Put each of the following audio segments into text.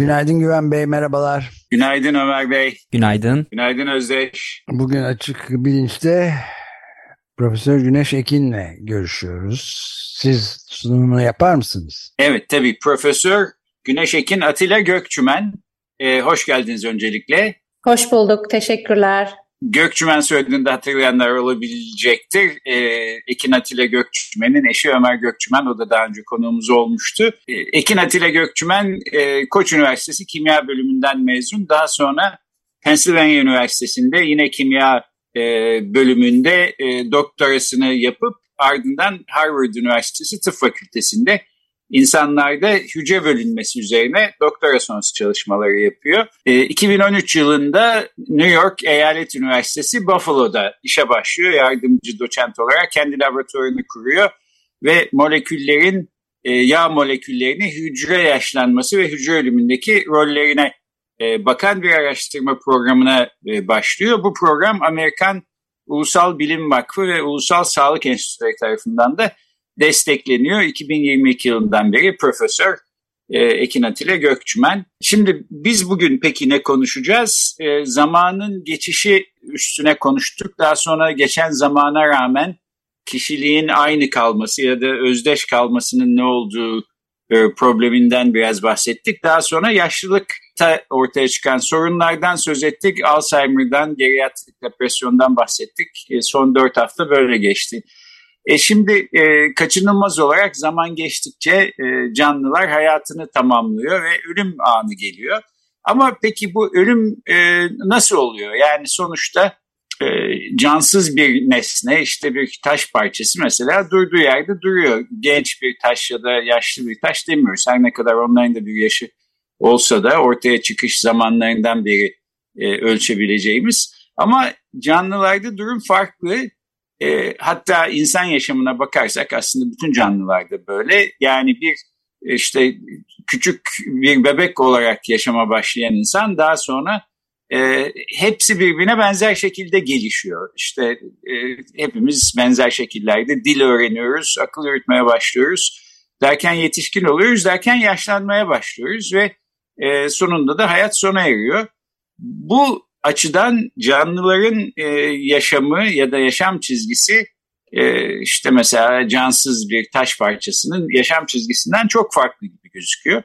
Günaydın Güven Bey, merhabalar. Günaydın Ömer Bey. Günaydın. Günaydın Özdeş. Bugün Açık Bilinç'te Profesör Güneş Ekin'le görüşüyoruz. Siz sunumunu yapar mısınız? Evet tabii Profesör Güneş Ekin Atilla Gökçümen. Ee, hoş geldiniz öncelikle. Hoş bulduk, teşekkürler. Gökçümen söylediğinde hatırlayanlar olabilecektir. Ee, Ekin Atilla Gökçümen'in eşi Ömer Gökçümen, o da daha önce konuğumuz olmuştu. Ee, Ekin Atilla Gökçümen e, Koç Üniversitesi Kimya Bölümünden mezun. Daha sonra Pennsylvania Üniversitesi'nde yine kimya e, bölümünde e, doktorasını yapıp ardından Harvard Üniversitesi Tıp Fakültesi'nde insanlarda hücre bölünmesi üzerine doktora sonrası çalışmaları yapıyor. E, 2013 yılında New York Eyalet Üniversitesi Buffalo'da işe başlıyor. Yardımcı doçent olarak kendi laboratuvarını kuruyor ve moleküllerin e, yağ moleküllerini hücre yaşlanması ve hücre ölümündeki rollerine e, bakan bir araştırma programına e, başlıyor. Bu program Amerikan Ulusal Bilim Vakfı ve Ulusal Sağlık Enstitüleri tarafından da destekleniyor. 2022 yılından beri Profesör e, Ekin Atilla Gökçümen. Şimdi biz bugün peki ne konuşacağız? E, zamanın geçişi üstüne konuştuk. Daha sonra geçen zamana rağmen kişiliğin aynı kalması ya da özdeş kalmasının ne olduğu e, probleminden biraz bahsettik. Daha sonra yaşlılıkta ortaya çıkan sorunlardan söz ettik. Alzheimer'dan, geriatrik depresyondan bahsettik. Son dört hafta böyle geçti. E şimdi e, kaçınılmaz olarak zaman geçtikçe e, canlılar hayatını tamamlıyor ve ölüm anı geliyor. Ama peki bu ölüm e, nasıl oluyor? Yani sonuçta e, cansız bir nesne işte bir taş parçası mesela durduğu yerde duruyor. Genç bir taş ya da yaşlı bir taş demiyoruz. Her ne kadar onların da bir yaşı olsa da ortaya çıkış zamanlarından beri e, ölçebileceğimiz. Ama canlılarda durum farklı. E, hatta insan yaşamına bakarsak aslında bütün canlılarda böyle. Yani bir işte küçük bir bebek olarak yaşama başlayan insan daha sonra e, hepsi birbirine benzer şekilde gelişiyor. İşte e, hepimiz benzer şekillerde dil öğreniyoruz, akıl yürütmeye başlıyoruz. Derken yetişkin oluyoruz, derken yaşlanmaya başlıyoruz ve e, sonunda da hayat sona eriyor. Bu açıdan canlıların e, yaşamı ya da yaşam çizgisi e, işte mesela cansız bir taş parçasının yaşam çizgisinden çok farklı gibi gözüküyor.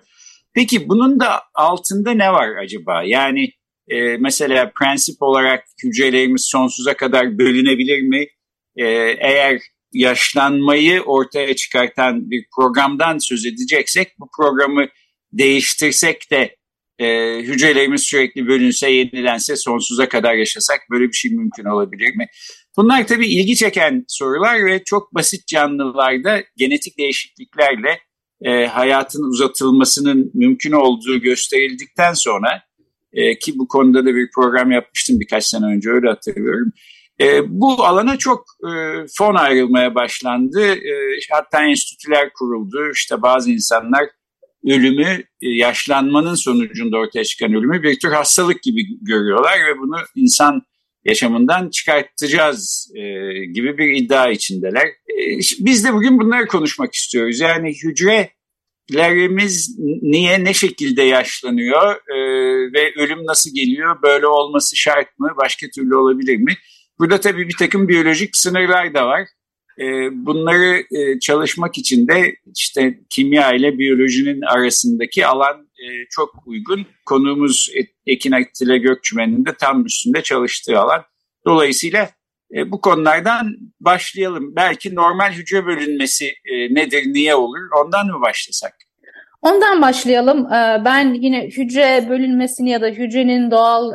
Peki bunun da altında ne var acaba? Yani e, mesela prensip olarak hücrelerimiz sonsuza kadar bölünebilir mi? E, eğer yaşlanmayı ortaya çıkartan bir programdan söz edeceksek bu programı değiştirsek de e, hücrelerimiz sürekli bölünse, yenilense, sonsuza kadar yaşasak böyle bir şey mümkün olabilir mi? Bunlar tabii ilgi çeken sorular ve çok basit canlılarda genetik değişikliklerle e, hayatın uzatılmasının mümkün olduğu gösterildikten sonra e, ki bu konuda da bir program yapmıştım birkaç sene önce öyle hatırlıyorum. E, bu alana çok e, fon ayrılmaya başlandı. E, hatta enstitüler kuruldu. İşte bazı insanlar ölümü, e, yaşlanmanın sonucunda ortaya çıkan ölümü bir tür hastalık gibi görüyorlar ve bunu insan yaşamından çıkartacağız e, gibi bir iddia içindeler. E, biz de bugün bunları konuşmak istiyoruz. Yani hücrelerimiz niye, ne şekilde yaşlanıyor e, ve ölüm nasıl geliyor, böyle olması şart mı, başka türlü olabilir mi? Burada tabii bir takım biyolojik sınırlar da var. Ee, bunları e, çalışmak için de işte kimya ile biyolojinin arasındaki alan e, çok uygun. Konuğumuz Ekin Atilla Gökçümen'in de tam üstünde çalıştığı alan. Dolayısıyla e, bu konulardan başlayalım. Belki normal hücre bölünmesi nedir, niye olur? Ondan mı başlasak? Ondan başlayalım. Ee, ben yine hücre bölünmesini ya da hücrenin doğal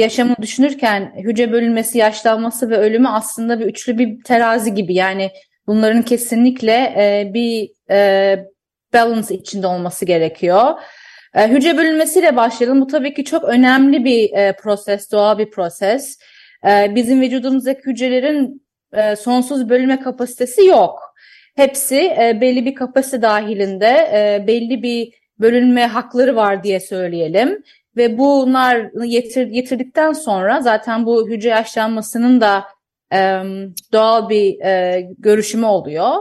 yaşamı düşünürken hücre bölünmesi, yaşlanması ve ölümü aslında bir üçlü bir terazi gibi. Yani bunların kesinlikle e, bir e, balance içinde olması gerekiyor. E, hücre bölünmesiyle başlayalım. Bu tabii ki çok önemli bir e, proses, doğal bir proses. E, bizim vücudumuzdaki hücrelerin e, sonsuz bölünme kapasitesi yok. Hepsi e, belli bir kapasite dahilinde e, belli bir bölünme hakları var diye söyleyelim. Ve bunlar yetir, yitirdikten sonra zaten bu hücre yaşlanmasının da e, doğal bir e, görüşümü oluyor.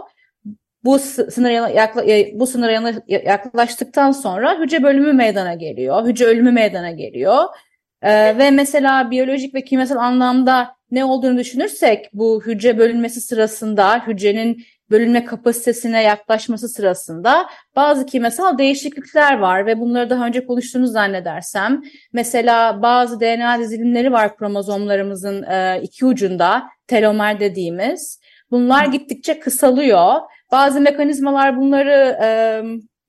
Bu sınıra yakla, bu sınıra yaklaştıktan sonra hücre bölümü meydana geliyor. Hücre ölümü meydana geliyor. Ee, ve mesela biyolojik ve kimyasal anlamda ne olduğunu düşünürsek bu hücre bölünmesi sırasında hücrenin bölünme kapasitesine yaklaşması sırasında bazı kimyasal değişiklikler var ve bunları daha önce konuştuğunu zannedersem. Mesela bazı DNA dizilimleri var kromozomlarımızın e, iki ucunda telomer dediğimiz. Bunlar gittikçe kısalıyor. Bazı mekanizmalar bunları e,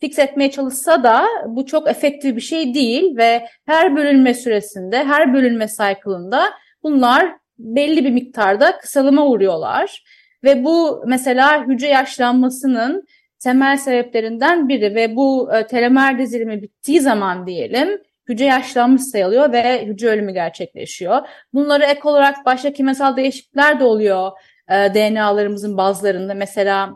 fix etmeye çalışsa da bu çok efektif bir şey değil ve her bölünme süresinde, her bölünme cycle'ında bunlar belli bir miktarda kısalıma uğruyorlar. Ve bu mesela hücre yaşlanmasının temel sebeplerinden biri ve bu e, telomer dizilimi bittiği zaman diyelim hücre yaşlanmış sayılıyor ve hücre ölümü gerçekleşiyor. Bunları ek olarak başka kimyasal değişiklikler de oluyor e, DNA'larımızın bazılarında. Mesela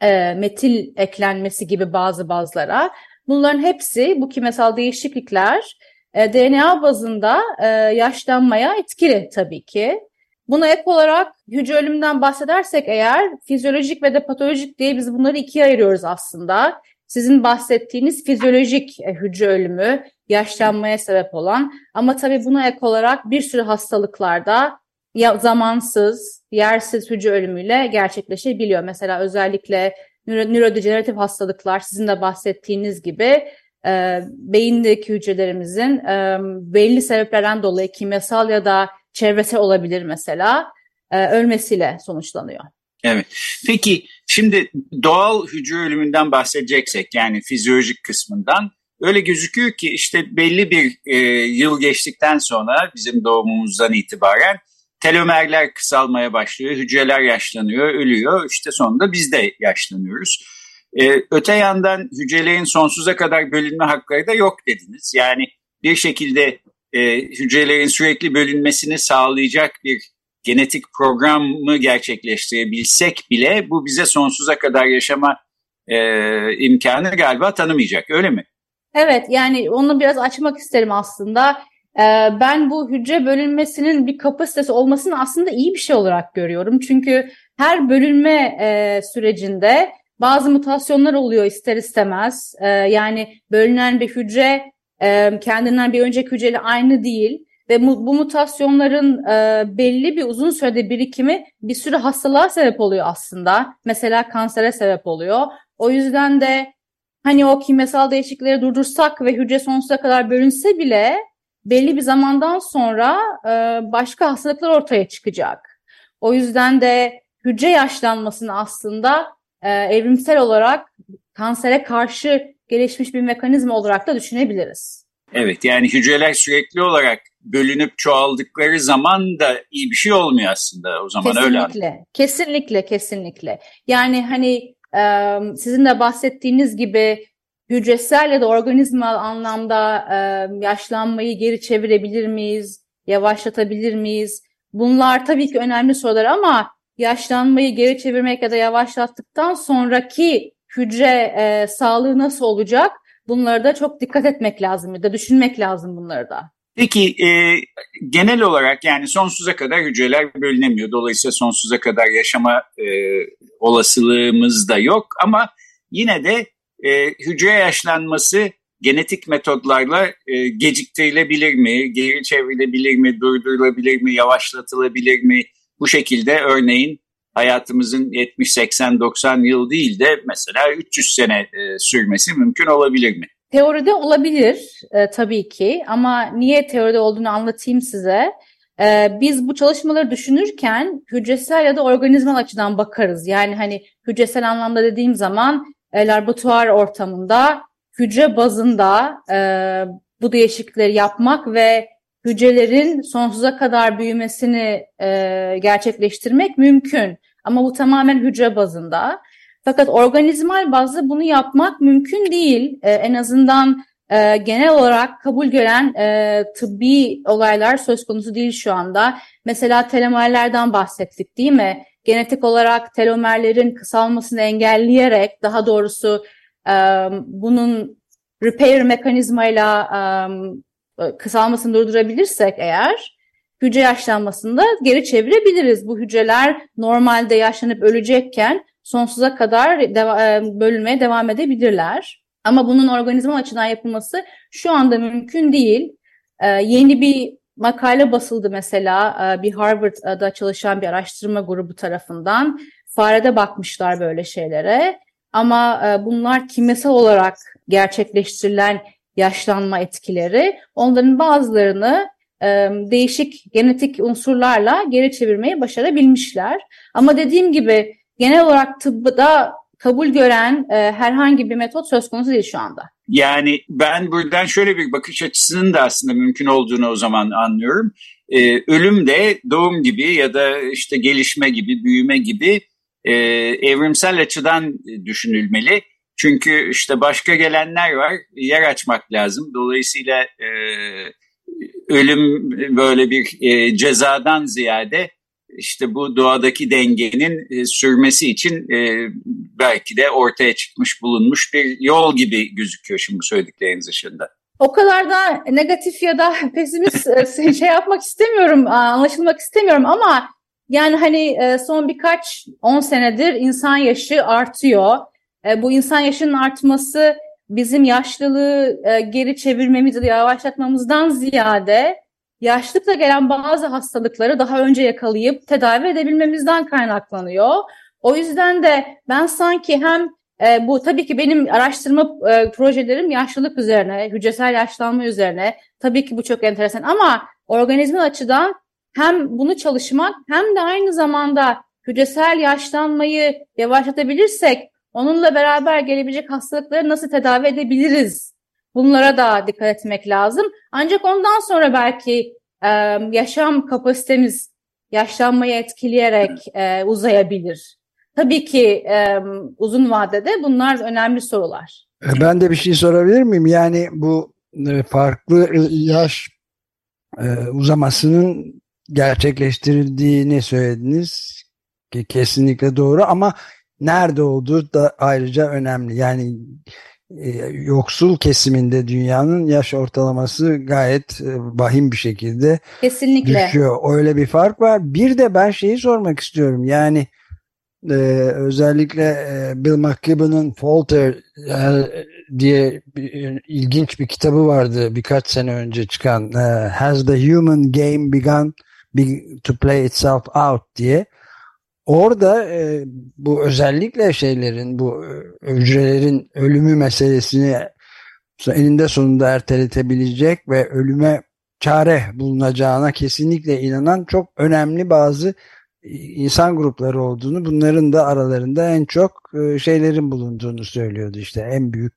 e, metil eklenmesi gibi bazı bazlara. Bunların hepsi bu kimyasal değişiklikler DNA bazında yaşlanmaya etkili tabii ki. Buna ek olarak hücre ölümünden bahsedersek eğer fizyolojik ve de patolojik diye biz bunları ikiye ayırıyoruz aslında. Sizin bahsettiğiniz fizyolojik e, hücre ölümü yaşlanmaya sebep olan ama tabii buna ek olarak bir sürü hastalıklarda ya zamansız, yersiz hücre ölümüyle gerçekleşebiliyor. Mesela özellikle nöro, nörodejeneratif hastalıklar sizin de bahsettiğiniz gibi e, beyindeki hücrelerimizin e, belli sebeplerden dolayı kimyasal ya da çevresel olabilir mesela e, ölmesiyle sonuçlanıyor. Evet. Peki şimdi doğal hücre ölümünden bahsedeceksek yani fizyolojik kısmından öyle gözüküyor ki işte belli bir e, yıl geçtikten sonra bizim doğumumuzdan itibaren telomerler kısalmaya başlıyor, hücreler yaşlanıyor, ölüyor. İşte sonunda biz de yaşlanıyoruz. Ee, öte yandan hücrelerin sonsuza kadar bölünme hakları da yok dediniz. Yani bir şekilde e, hücrelerin sürekli bölünmesini sağlayacak bir genetik programı gerçekleştirebilsek bile bu bize sonsuza kadar yaşama e, imkanı galiba tanımayacak öyle mi? Evet yani onu biraz açmak isterim aslında. Ee, ben bu hücre bölünmesinin bir kapasitesi olmasını aslında iyi bir şey olarak görüyorum. Çünkü her bölünme e, sürecinde bazı mutasyonlar oluyor ister istemez. Ee, yani bölünen bir hücre e, kendinden bir önceki hücreyle aynı değil. Ve bu mutasyonların e, belli bir uzun sürede birikimi bir sürü hastalığa sebep oluyor aslında. Mesela kansere sebep oluyor. O yüzden de hani o kimyasal değişiklikleri durdursak ve hücre sonsuza kadar bölünse bile belli bir zamandan sonra e, başka hastalıklar ortaya çıkacak. O yüzden de hücre yaşlanmasını aslında e, evrimsel olarak kansere karşı gelişmiş bir mekanizma olarak da düşünebiliriz. Evet yani hücreler sürekli olarak bölünüp çoğaldıkları zaman da iyi bir şey olmuyor aslında o zaman kesinlikle, öyle. Kesinlikle, kesinlikle, kesinlikle. Yani hani e, sizin de bahsettiğiniz gibi hücresel ya da organizmal anlamda e, yaşlanmayı geri çevirebilir miyiz? Yavaşlatabilir miyiz? Bunlar tabii ki önemli sorular ama yaşlanmayı geri çevirmek ya da yavaşlattıktan sonraki hücre e, sağlığı nasıl olacak? Bunları da çok dikkat etmek lazım ya da düşünmek lazım bunları da. Peki e, genel olarak yani sonsuza kadar hücreler bölünemiyor. Dolayısıyla sonsuza kadar yaşama e, olasılığımız da yok ama yine de e, hücre yaşlanması genetik metodlarla e, geciktirilebilir mi, geri çevrilebilir mi, durdurulabilir mi, yavaşlatılabilir mi? Bu şekilde örneğin hayatımızın 70, 80, 90 yıl değil de mesela 300 sene e, sürmesi mümkün olabilir mi? Teoride olabilir e, tabii ki ama niye teoride olduğunu anlatayım size. E, biz bu çalışmaları düşünürken hücresel ya da organizmal açıdan bakarız. Yani hani hücresel anlamda dediğim zaman e, laboratuvar ortamında hücre bazında e, bu değişiklikleri yapmak ve hücrelerin sonsuza kadar büyümesini e, gerçekleştirmek mümkün. Ama bu tamamen hücre bazında. Fakat organizmal bazda bunu yapmak mümkün değil. E, en azından e, genel olarak kabul gören e, tıbbi olaylar söz konusu değil şu anda. Mesela telomerlerden bahsettik değil mi? Genetik olarak telomerlerin kısalmasını engelleyerek daha doğrusu e, bunun repair mekanizmayla e, kısalmasını durdurabilirsek eğer hücre yaşlanmasında geri çevirebiliriz. Bu hücreler normalde yaşlanıp ölecekken sonsuza kadar deva bölünmeye devam edebilirler. Ama bunun organizma açıdan yapılması şu anda mümkün değil. Ee, yeni bir makale basıldı mesela e, bir Harvard'da çalışan bir araştırma grubu tarafından. Farede bakmışlar böyle şeylere. Ama e, bunlar kimyasal olarak gerçekleştirilen yaşlanma etkileri onların bazılarını e, değişik genetik unsurlarla geri çevirmeyi başarabilmişler. Ama dediğim gibi genel olarak tıbbıda kabul gören e, herhangi bir metot söz konusu değil şu anda. Yani ben buradan şöyle bir bakış açısının da aslında mümkün olduğunu o zaman anlıyorum. Ee, ölüm de doğum gibi ya da işte gelişme gibi, büyüme gibi e, evrimsel açıdan düşünülmeli. Çünkü işte başka gelenler var, yer açmak lazım. Dolayısıyla e, ölüm böyle bir e, cezadan ziyade işte bu doğadaki dengenin e, sürmesi için e, belki de ortaya çıkmış bulunmuş bir yol gibi gözüküyor şimdi bu söyledikleriniz ışığında. O kadar da negatif ya da pesimist e, şey yapmak istemiyorum, anlaşılmak istemiyorum ama yani hani e, son birkaç on senedir insan yaşı artıyor. E, bu insan yaşının artması bizim yaşlılığı geri çevirmemiz ya yavaşlatmamızdan ziyade yaşlıkla gelen bazı hastalıkları daha önce yakalayıp tedavi edebilmemizden kaynaklanıyor. O yüzden de ben sanki hem e, bu tabii ki benim araştırma e, projelerim yaşlılık üzerine, hücresel yaşlanma üzerine. Tabii ki bu çok enteresan ama organizma açıdan hem bunu çalışmak hem de aynı zamanda hücresel yaşlanmayı yavaşlatabilirsek onunla beraber gelebilecek hastalıkları nasıl tedavi edebiliriz Bunlara da dikkat etmek lazım. Ancak ondan sonra belki e, yaşam kapasitemiz yaşlanmayı etkileyerek e, uzayabilir. Tabii ki e, uzun vadede bunlar önemli sorular. E, ben de bir şey sorabilir miyim? Yani bu e, farklı yaş e, uzamasının gerçekleştirildiğini söylediniz. Kesinlikle doğru ama nerede olduğu da ayrıca önemli. Yani e, yoksul kesiminde dünyanın yaş ortalaması gayet e, vahim bir şekilde Kesinlikle. düşüyor. Öyle bir fark var. Bir de ben şeyi sormak istiyorum. Yani e, özellikle e, Bill McKibben'ın Falter e, diye bir, ilginç bir kitabı vardı birkaç sene önce çıkan e, Has the Human Game Begun to Play Itself Out diye. Orada e, bu özellikle şeylerin bu e, hücrelerin ölümü meselesini eninde sonunda erteletebilecek ve ölüme çare bulunacağına kesinlikle inanan çok önemli bazı e, insan grupları olduğunu bunların da aralarında en çok e, şeylerin bulunduğunu söylüyordu işte. En büyük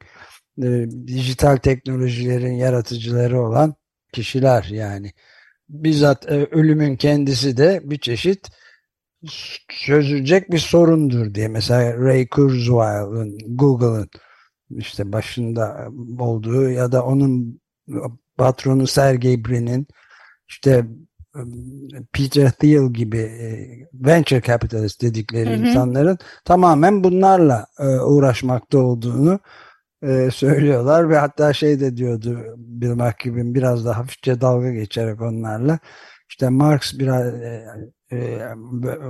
dijital teknolojilerin yaratıcıları olan kişiler yani. Bizzat ölümün kendisi de bir çeşit çözülecek bir sorundur diye. Mesela Ray Kurzweil'ın Google'ın işte başında olduğu ya da onun patronu Sergey Brin'in işte Peter Thiel gibi e, venture capitalist dedikleri hı hı. insanların tamamen bunlarla e, uğraşmakta olduğunu e, söylüyorlar ve hatta şey de diyordu Bill McKibben biraz da hafifçe dalga geçerek onlarla işte Marx biraz e,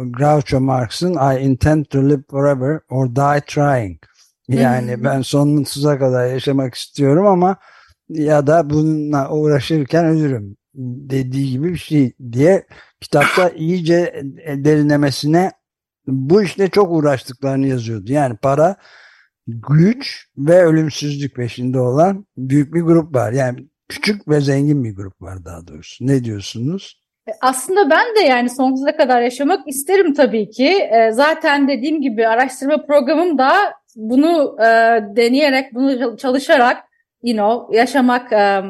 Groucho Marx'ın I intend to live forever or die trying. Yani ben sonsuza kadar yaşamak istiyorum ama ya da bununla uğraşırken ölürüm dediği gibi bir şey diye kitapta iyice derinlemesine bu işte çok uğraştıklarını yazıyordu. Yani para, güç ve ölümsüzlük peşinde olan büyük bir grup var. Yani küçük ve zengin bir grup var daha doğrusu. Ne diyorsunuz? Aslında ben de yani sonsuza kadar yaşamak isterim tabii ki. E, zaten dediğim gibi araştırma programım da bunu e, deneyerek, bunu çalışarak you know, yaşamak e,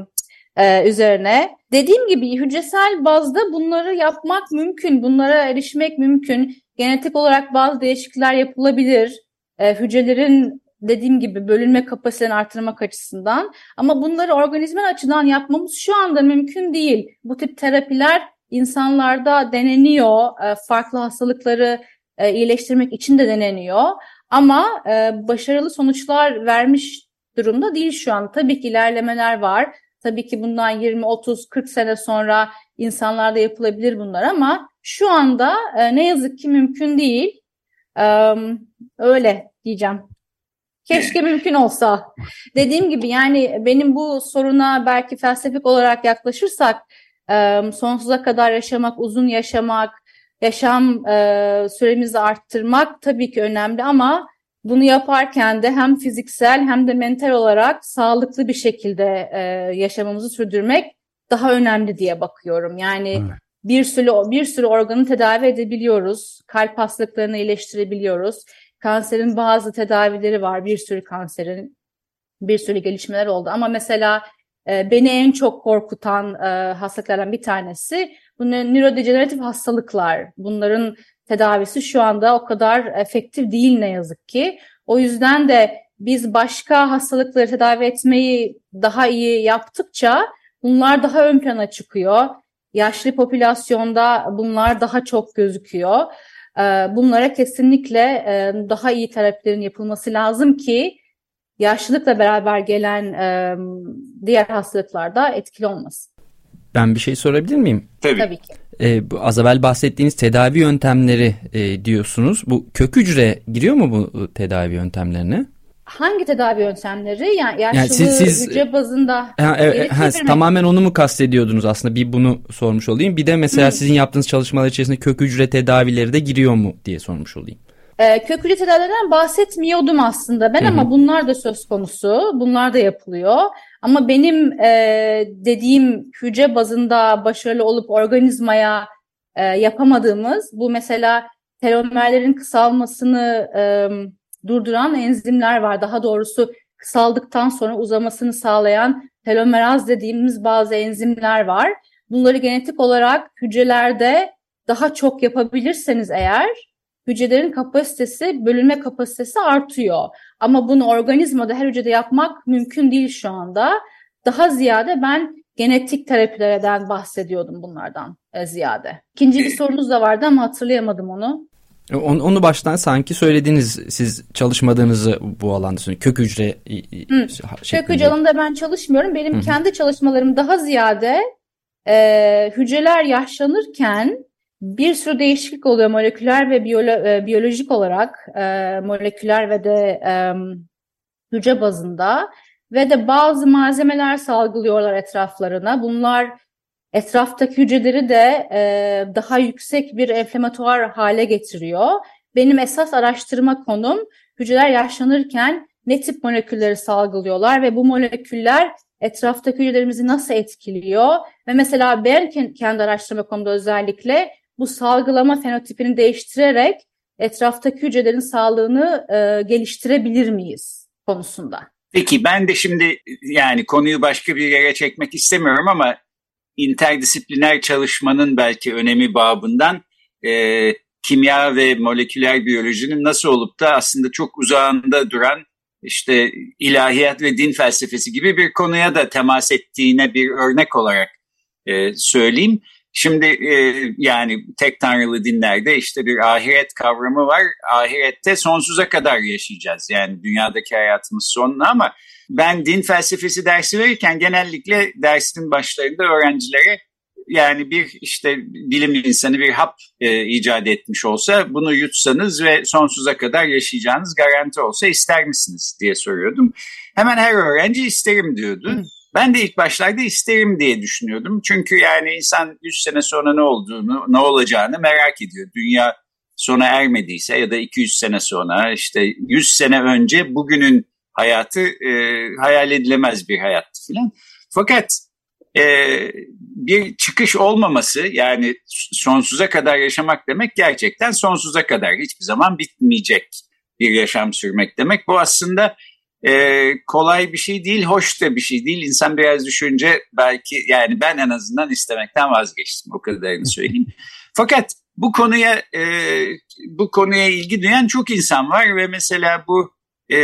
e, üzerine. Dediğim gibi hücresel bazda bunları yapmak mümkün, bunlara erişmek mümkün. Genetik olarak bazı değişiklikler yapılabilir. hücrelerin dediğim gibi bölünme kapasitelerini artırmak açısından ama bunları organizmal açıdan yapmamız şu anda mümkün değil. Bu tip terapiler insanlarda deneniyor. E, farklı hastalıkları e, iyileştirmek için de deneniyor. Ama e, başarılı sonuçlar vermiş durumda değil şu an. Tabii ki ilerlemeler var. Tabii ki bundan 20, 30, 40 sene sonra insanlarda yapılabilir bunlar ama şu anda ne yazık ki mümkün değil. Öyle diyeceğim. Keşke mümkün olsa. Dediğim gibi yani benim bu soruna belki felsefik olarak yaklaşırsak e, sonsuza kadar yaşamak, uzun yaşamak, yaşam e, süremizi arttırmak tabii ki önemli ama bunu yaparken de hem fiziksel hem de mental olarak sağlıklı bir şekilde e, yaşamamızı sürdürmek daha önemli diye bakıyorum. Yani evet. bir sürü bir sürü organı tedavi edebiliyoruz. Kalp hastalıklarını iyileştirebiliyoruz. Kanserin bazı tedavileri var. Bir sürü kanserin bir sürü gelişmeler oldu. Ama mesela e, beni en çok korkutan e, hastalıklardan bir tanesi bu nörodejeneratif hastalıklar. Bunların tedavisi şu anda o kadar efektif değil ne yazık ki. O yüzden de biz başka hastalıkları tedavi etmeyi daha iyi yaptıkça bunlar daha ön plana çıkıyor. Yaşlı popülasyonda bunlar daha çok gözüküyor. Ee, bunlara kesinlikle e, daha iyi terapilerin yapılması lazım ki yaşlılıkla beraber gelen e, diğer hastalıklarda etkili olmasın. Ben bir şey sorabilir miyim? Tabii. Tabii ki. Ee, bu az evvel bahsettiğiniz tedavi yöntemleri e, diyorsunuz. Bu kök hücre giriyor mu bu e, tedavi yöntemlerine? Hangi tedavi yöntemleri? Yani yaşlı yani siz, siz, hücre bazında ha, evet, ha, tamamen onu mu kastediyordunuz aslında? Bir bunu sormuş olayım. Bir de mesela Hı. sizin yaptığınız çalışmalar içerisinde kök hücre tedavileri de giriyor mu diye sormuş olayım. Ee, kök hücre tedavilerinden bahsetmiyordum aslında ben Hı-hı. ama bunlar da söz konusu. Bunlar da yapılıyor. Ama benim e, dediğim hücre bazında başarılı olup organizmaya e, yapamadığımız bu mesela telomerlerin kısalmasını e, durduran enzimler var. Daha doğrusu kısaldıktan sonra uzamasını sağlayan telomeraz dediğimiz bazı enzimler var. Bunları genetik olarak hücrelerde daha çok yapabilirseniz eğer hücrelerin kapasitesi, bölünme kapasitesi artıyor. Ama bunu organizmada her hücrede yapmak mümkün değil şu anda. Daha ziyade ben genetik terapilerden bahsediyordum bunlardan e, ziyade. İkinci bir sorunuz da vardı ama hatırlayamadım onu. Onu, onu baştan sanki söylediniz siz çalışmadığınızı bu alanda kök hücre Hı. Kök hücre alanında ben çalışmıyorum. Benim Hı. kendi çalışmalarım daha ziyade e, hücreler yaşlanırken bir sürü değişiklik oluyor moleküler ve biyolo e, biyolojik olarak e, moleküler ve de e, hücre bazında ve de bazı malzemeler salgılıyorlar etraflarına. Bunlar etraftaki hücreleri de e, daha yüksek bir enflamatuar hale getiriyor. Benim esas araştırma konum hücreler yaşlanırken ne tip molekülleri salgılıyorlar ve bu moleküller etraftaki hücrelerimizi nasıl etkiliyor? Ve mesela ben kendi araştırma konumda özellikle bu salgılama fenotipini değiştirerek etraftaki hücrelerin sağlığını e, geliştirebilir miyiz konusunda. Peki ben de şimdi yani konuyu başka bir yere çekmek istemiyorum ama interdisipliner çalışmanın belki önemi babından e, kimya ve moleküler biyolojinin nasıl olup da aslında çok uzağında duran işte ilahiyat ve din felsefesi gibi bir konuya da temas ettiğine bir örnek olarak e, söyleyeyim. Şimdi e, yani tek tanrılı dinlerde işte bir ahiret kavramı var. Ahirette sonsuza kadar yaşayacağız. Yani dünyadaki hayatımız sonuna ama ben din felsefesi dersi verirken genellikle dersin başlarında öğrencilere yani bir işte bilim insanı bir hap e, icat etmiş olsa bunu yutsanız ve sonsuza kadar yaşayacağınız garanti olsa ister misiniz diye soruyordum. Hemen her öğrenci isterim diyordu. Ben de ilk başlarda isterim diye düşünüyordum. Çünkü yani insan 100 sene sonra ne olduğunu, ne olacağını merak ediyor. Dünya sona ermediyse ya da 200 sene sonra işte 100 sene önce bugünün hayatı e, hayal edilemez bir hayattı filan. Fakat e, bir çıkış olmaması yani sonsuza kadar yaşamak demek gerçekten sonsuza kadar hiçbir zaman bitmeyecek bir yaşam sürmek demek. Bu aslında e, kolay bir şey değil, hoş da bir şey değil. İnsan biraz düşünce belki yani ben en azından istemekten vazgeçtim o kadarını söyleyeyim. Fakat bu konuya e, bu konuya ilgi duyan çok insan var ve mesela bu e,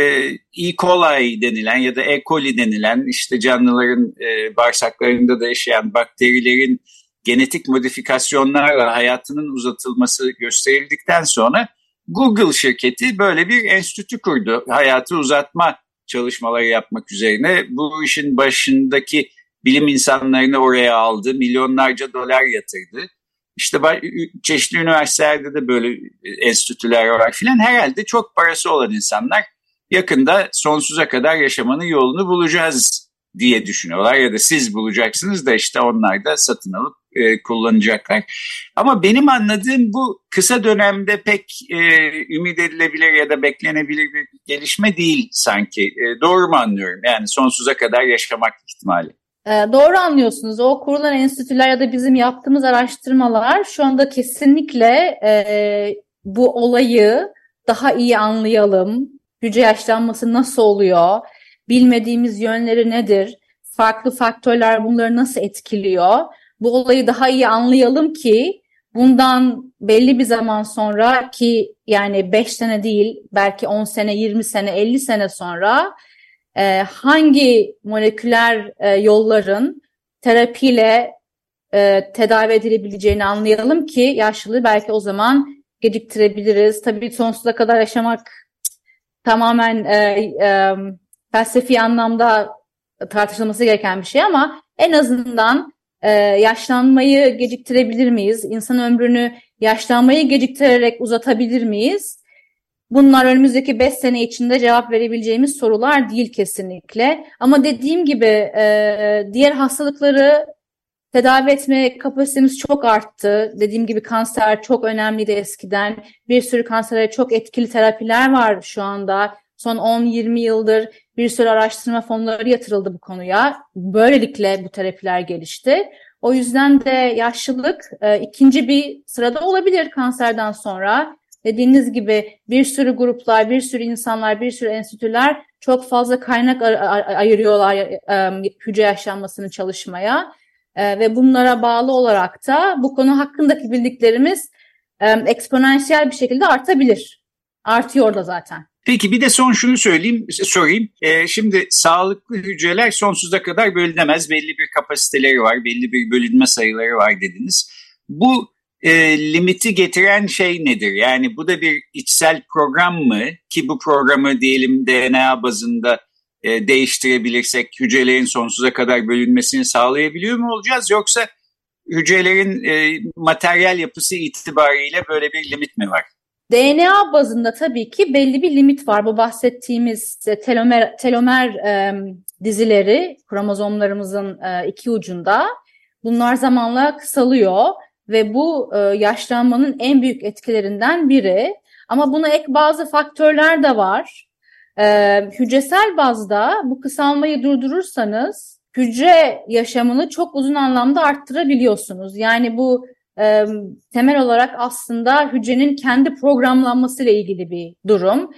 E. coli denilen ya da E. coli denilen işte canlıların e, bağırsaklarında da yaşayan bakterilerin genetik modifikasyonlarla hayatının uzatılması gösterildikten sonra Google şirketi böyle bir enstitü kurdu. Hayatı uzatma çalışmaları yapmak üzerine. Bu işin başındaki bilim insanlarını oraya aldı. Milyonlarca dolar yatırdı. İşte çeşitli üniversitelerde de böyle enstitüler var filan. Herhalde çok parası olan insanlar yakında sonsuza kadar yaşamanın yolunu bulacağız diye düşünüyorlar. Ya da siz bulacaksınız da işte onlar da satın alıp e, kullanacaklar. Ama benim anladığım bu kısa dönemde pek e, ümit edilebilir ya da beklenebilir bir gelişme değil sanki. E, doğru mu anlıyorum? Yani sonsuza kadar yaşamak ihtimali. E, doğru anlıyorsunuz. O kurulan enstitüler ya da bizim yaptığımız araştırmalar şu anda kesinlikle e, bu olayı daha iyi anlayalım. Hücre yaşlanması nasıl oluyor? Bilmediğimiz yönleri nedir? Farklı faktörler bunları nasıl etkiliyor? Bu olayı daha iyi anlayalım ki bundan belli bir zaman sonra ki yani 5 sene değil belki 10 sene, 20 sene, 50 sene sonra e, hangi moleküler e, yolların terapiyle e, tedavi edilebileceğini anlayalım ki yaşlılığı belki o zaman geciktirebiliriz. Tabii sonsuza kadar yaşamak tamamen e, e, felsefi anlamda tartışılması gereken bir şey ama en azından e, yaşlanmayı geciktirebilir miyiz? İnsan ömrünü yaşlanmayı geciktirerek uzatabilir miyiz? Bunlar önümüzdeki 5 sene içinde cevap verebileceğimiz sorular değil kesinlikle. Ama dediğim gibi e, diğer hastalıkları tedavi etme kapasitemiz çok arttı. Dediğim gibi kanser çok önemliydi eskiden. Bir sürü kansere çok etkili terapiler var şu anda. Son 10-20 yıldır bir sürü araştırma fonları yatırıldı bu konuya. Böylelikle bu terapiler gelişti. O yüzden de yaşlılık e, ikinci bir sırada olabilir kanserden sonra. Dediğiniz gibi bir sürü gruplar, bir sürü insanlar, bir sürü enstitüler çok fazla kaynak ayırıyorlar e, hücre yaşlanmasını çalışmaya. E, ve bunlara bağlı olarak da bu konu hakkındaki bildiklerimiz e, eksponansiyel bir şekilde artabilir. Artıyor da zaten. Peki bir de son şunu söyleyeyim, sorayım. Ee, şimdi sağlıklı hücreler sonsuza kadar bölünemez. Belli bir kapasiteleri var, belli bir bölünme sayıları var dediniz. Bu e, limiti getiren şey nedir? Yani bu da bir içsel program mı? Ki bu programı diyelim DNA bazında e, değiştirebilirsek hücrelerin sonsuza kadar bölünmesini sağlayabiliyor mu olacağız? Yoksa hücrelerin e, materyal yapısı itibariyle böyle bir limit mi var? DNA bazında tabii ki belli bir limit var. Bu bahsettiğimiz telomer, telomer e, dizileri kromozomlarımızın e, iki ucunda. Bunlar zamanla kısalıyor ve bu e, yaşlanmanın en büyük etkilerinden biri. Ama buna ek bazı faktörler de var. E, hücresel bazda bu kısalmayı durdurursanız hücre yaşamını çok uzun anlamda arttırabiliyorsunuz. Yani bu temel olarak aslında hücrenin kendi programlanması ile ilgili bir durum.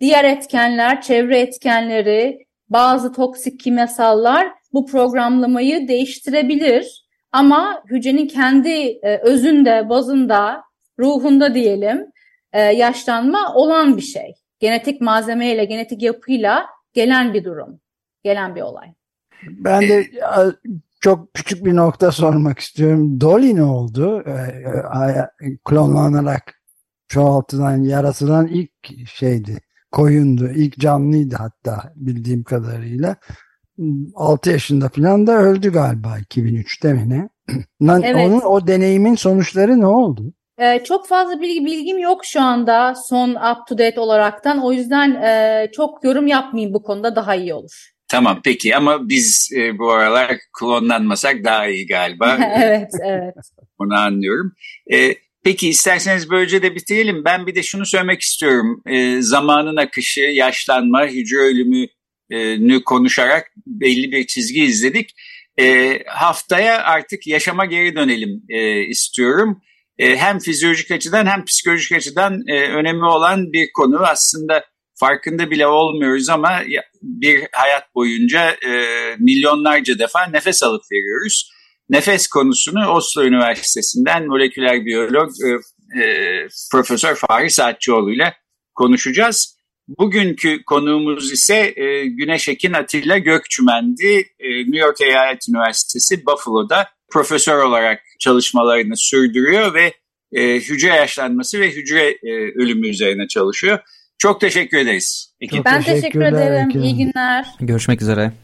Diğer etkenler, çevre etkenleri, bazı toksik kimyasallar bu programlamayı değiştirebilir. Ama hücrenin kendi e, özünde, bazında, ruhunda diyelim e, yaşlanma olan bir şey. Genetik malzemeyle, genetik yapıyla gelen bir durum, gelen bir olay. Ben de çok küçük bir nokta sormak istiyorum. Dolly ne oldu? Ee, klonlanarak çoğaltılan, yaratılan ilk şeydi. Koyundu. ilk canlıydı hatta bildiğim kadarıyla. 6 yaşında falan da öldü galiba 2003'te mi ne? evet. Onun o deneyimin sonuçları ne oldu? Ee, çok fazla bilgi bilgim yok şu anda son up to date olaraktan. O yüzden e, çok yorum yapmayayım bu konuda daha iyi olur. Tamam peki ama biz e, bu aralar klonlanmasak daha iyi galiba. evet, evet. Bunu anlıyorum. E, peki isterseniz böylece de bitirelim. Ben bir de şunu söylemek istiyorum. E, zamanın akışı, yaşlanma, hücre ölümünü konuşarak belli bir çizgi izledik. E, haftaya artık yaşama geri dönelim e, istiyorum. E, hem fizyolojik açıdan hem psikolojik açıdan e, önemli olan bir konu aslında farkında bile olmuyoruz ama bir hayat boyunca e, milyonlarca defa nefes alıp veriyoruz. Nefes konusunu Oslo Üniversitesi'nden moleküler biyolog e, e, Profesör Fahri Saatçıoğlu ile konuşacağız. Bugünkü konuğumuz ise e, Güneş Ekin Atilla Gökçümen'di. E, New York Eyalet Üniversitesi Buffalo'da profesör olarak çalışmalarını sürdürüyor ve e, hücre yaşlanması ve hücre e, ölümü üzerine çalışıyor. Çok teşekkür ederiz. Çok ben teşekkür ederim. İyi günler. Görüşmek üzere.